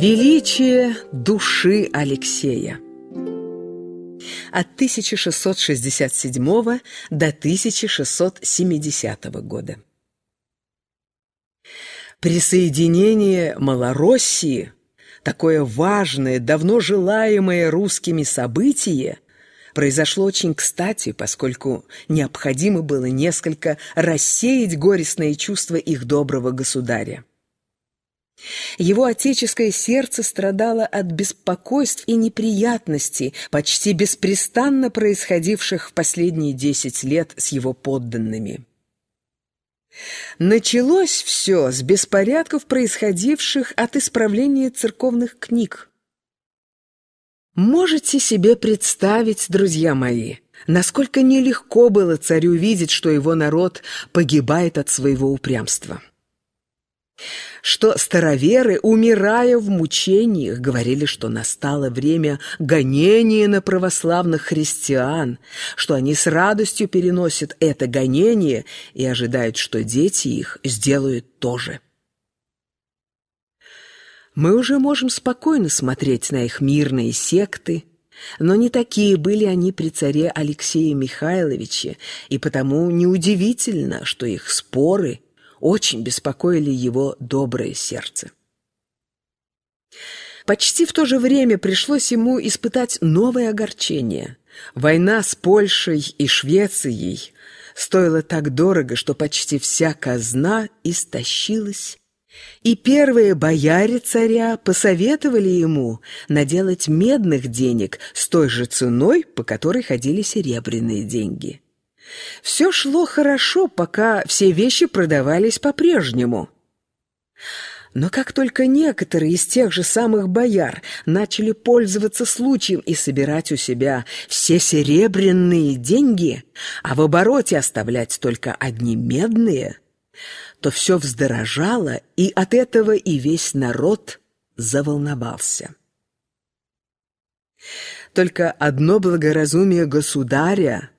Величие души Алексея от 1667 до 1670 года. Присоединение Малороссии, такое важное, давно желаемое русскими событие, произошло очень кстати, поскольку необходимо было несколько рассеять горестные чувства их доброго государя. Его отеческое сердце страдало от беспокойств и неприятностей, почти беспрестанно происходивших в последние десять лет с его подданными. Началось все с беспорядков, происходивших от исправления церковных книг. Можете себе представить, друзья мои, насколько нелегко было царю видеть, что его народ погибает от своего упрямства что староверы, умирая в мучениях, говорили, что настало время гонения на православных христиан, что они с радостью переносят это гонение и ожидают, что дети их сделают то же. Мы уже можем спокойно смотреть на их мирные секты, но не такие были они при царе Алексее Михайловиче, и потому неудивительно, что их споры – очень беспокоили его доброе сердце. Почти в то же время пришлось ему испытать новое огорчение. Война с Польшей и Швецией стоила так дорого, что почти вся казна истощилась, и первые бояре царя посоветовали ему наделать медных денег с той же ценой, по которой ходили серебряные деньги. Все шло хорошо, пока все вещи продавались по-прежнему. Но как только некоторые из тех же самых бояр начали пользоваться случаем и собирать у себя все серебряные деньги, а в обороте оставлять только одни медные, то все вздорожало, и от этого и весь народ заволновался. Только одно благоразумие государя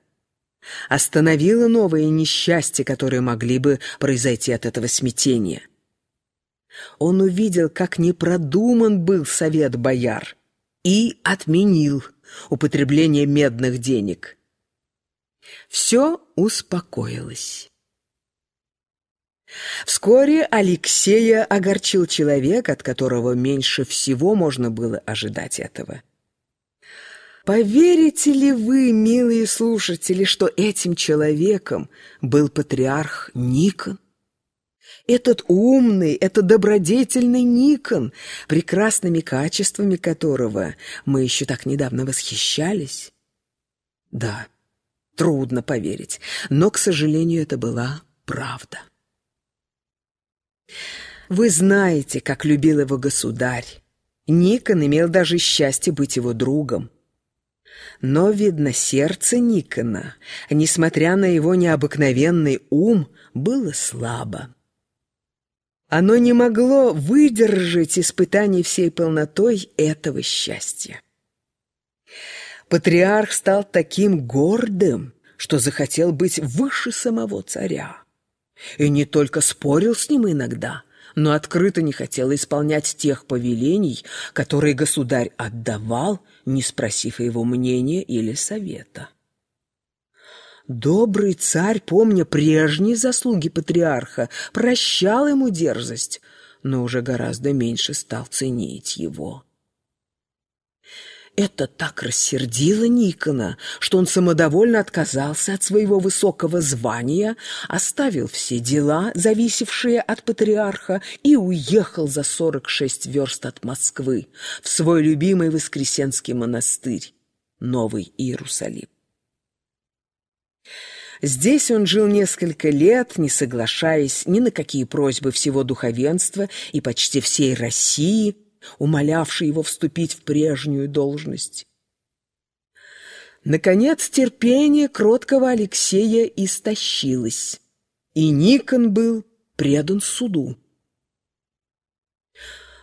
остановило новые несчастья, которые могли бы произойти от этого смятения. Он увидел, как непродуман был совет бояр, и отменил употребление медных денег. Все успокоилось. Вскоре Алексея огорчил человек, от которого меньше всего можно было ожидать этого. Поверите ли вы, милые слушатели, что этим человеком был патриарх Никон? Этот умный, этот добродетельный Никон, прекрасными качествами которого мы еще так недавно восхищались? Да, трудно поверить, но, к сожалению, это была правда. Вы знаете, как любил его государь. Никон имел даже счастье быть его другом. Но, видно, сердце Никона, несмотря на его необыкновенный ум, было слабо. Оно не могло выдержать испытаний всей полнотой этого счастья. Патриарх стал таким гордым, что захотел быть выше самого царя. И не только спорил с ним иногда, но открыто не хотел исполнять тех повелений, которые государь отдавал, не спросив его мнения или совета. Добрый царь, помня прежние заслуги патриарха, прощал ему дерзость, но уже гораздо меньше стал ценить его. Это так рассердило Никона, что он самодовольно отказался от своего высокого звания, оставил все дела, зависевшие от патриарха, и уехал за сорок шесть верст от Москвы в свой любимый Воскресенский монастырь, Новый Иерусалим. Здесь он жил несколько лет, не соглашаясь ни на какие просьбы всего духовенства и почти всей России – умолявший его вступить в прежнюю должность. Наконец терпение кроткого Алексея истощилось, и Никон был предан суду.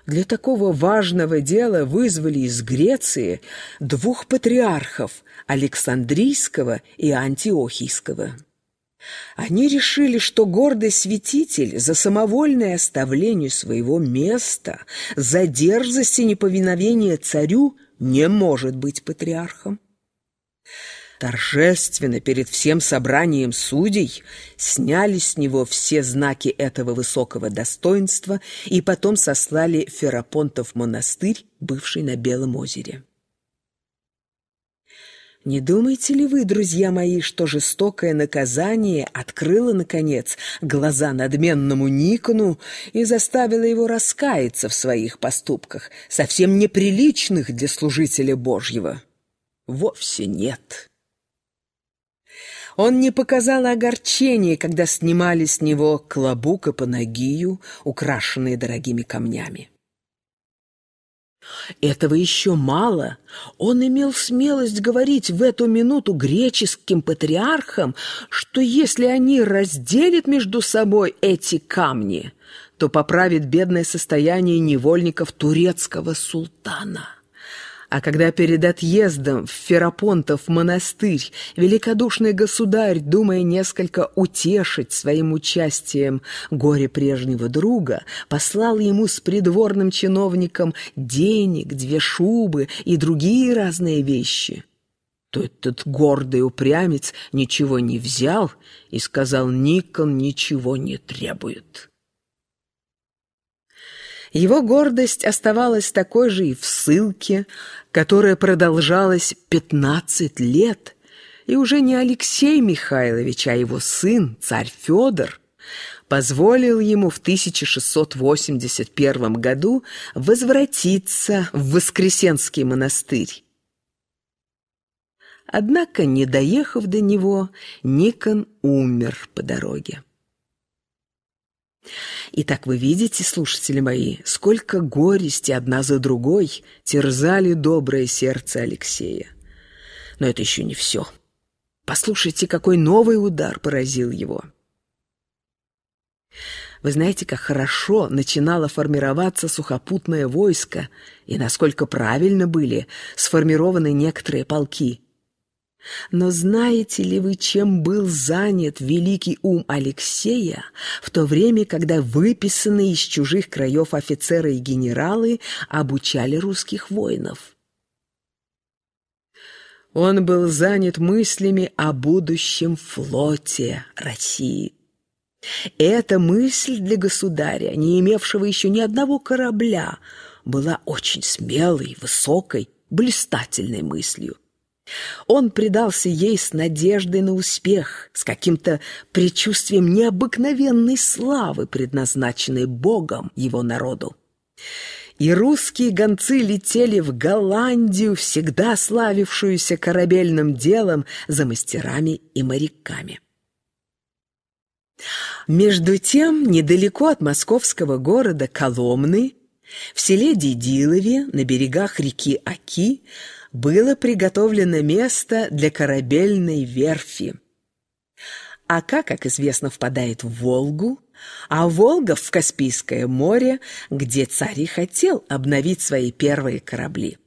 Для такого важного дела вызвали из Греции двух патриархов – Александрийского и Антиохийского. Они решили, что гордый святитель за самовольное оставление своего места, за дерзость и неповиновение царю не может быть патриархом. Торжественно перед всем собранием судей сняли с него все знаки этого высокого достоинства и потом сослали Ферапонтов монастырь, бывший на Белом озере. Не думаете ли вы, друзья мои, что жестокое наказание открыло, наконец, глаза надменному Никону и заставило его раскаяться в своих поступках, совсем неприличных для служителя Божьего? Вовсе нет. Он не показал огорчения, когда снимали с него клобук и панагию, украшенные дорогими камнями. Этого еще мало. Он имел смелость говорить в эту минуту греческим патриархам, что если они разделят между собой эти камни, то поправит бедное состояние невольников турецкого султана. А когда перед отъездом в Ферапонтов монастырь великодушный государь, думая несколько утешить своим участием горе прежнего друга, послал ему с придворным чиновником денег, две шубы и другие разные вещи, то этот гордый упрямец ничего не взял и сказал, Никон ничего не требует. Его гордость оставалась такой же и в ссылке, которая продолжалась пятнадцать лет, и уже не Алексей Михайлович, а его сын, царь Федор, позволил ему в 1681 году возвратиться в Воскресенский монастырь. Однако, не доехав до него, Никон умер по дороге. Итак, вы видите, слушатели мои, сколько горести одна за другой терзали доброе сердце Алексея. Но это еще не все. Послушайте, какой новый удар поразил его. Вы знаете, как хорошо начинало формироваться сухопутное войско и насколько правильно были сформированы некоторые полки – но знаете ли вы, чем был занят великий ум Алексея в то время, когда выписанные из чужих краев офицеры и генералы обучали русских воинов? Он был занят мыслями о будущем флоте России. Эта мысль для государя, не имевшего еще ни одного корабля, была очень смелой, высокой, блистательной мыслью. Он предался ей с надеждой на успех, с каким-то предчувствием необыкновенной славы, предназначенной Богом его народу. И русские гонцы летели в Голландию, всегда славившуюся корабельным делом за мастерами и моряками. Между тем, недалеко от московского города Коломны, в селе Дедилове на берегах реки Аки, было приготовлено место для корабельной верфи. Ака, как известно, впадает в Волгу, а Волга в Каспийское море, где царь и хотел обновить свои первые корабли.